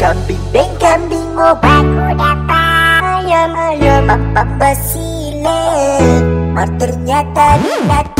kambing Beng kambing ngobak dapat Ayam ayam apa basile, Mar ternyata minat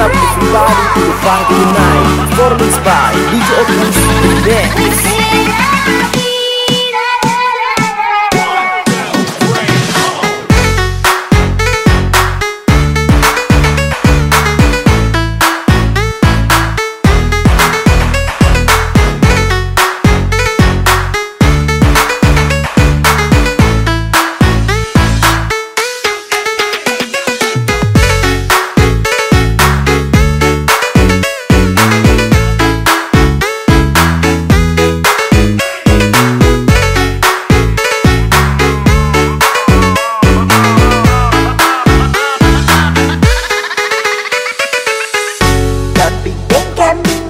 up everybody to the funk tonight Performance by DJ Opus Dance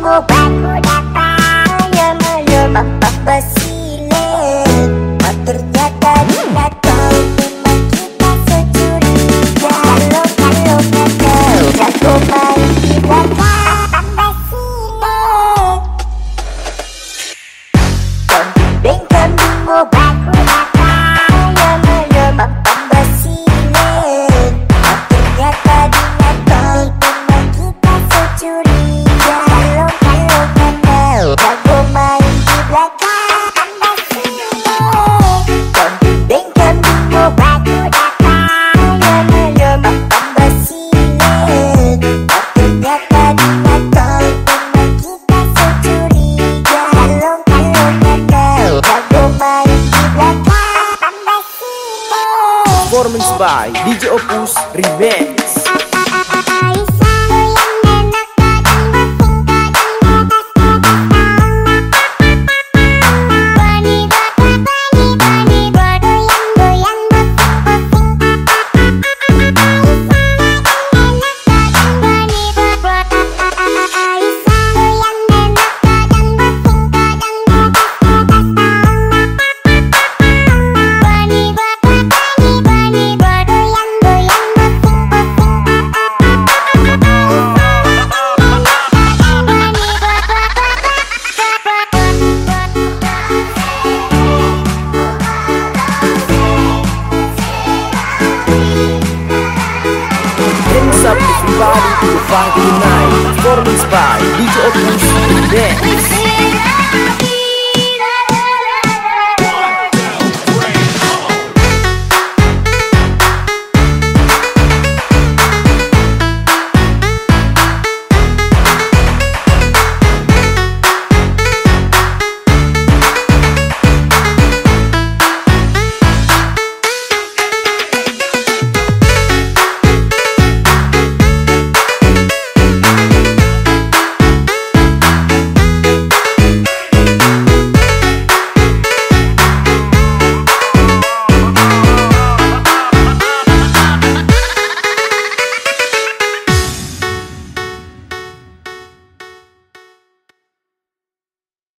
cô bạc cô đạc ba Yơ mơ lơ bập bập bơ xí by DJ Opus Remix. Party Night Performance by DJ Optimus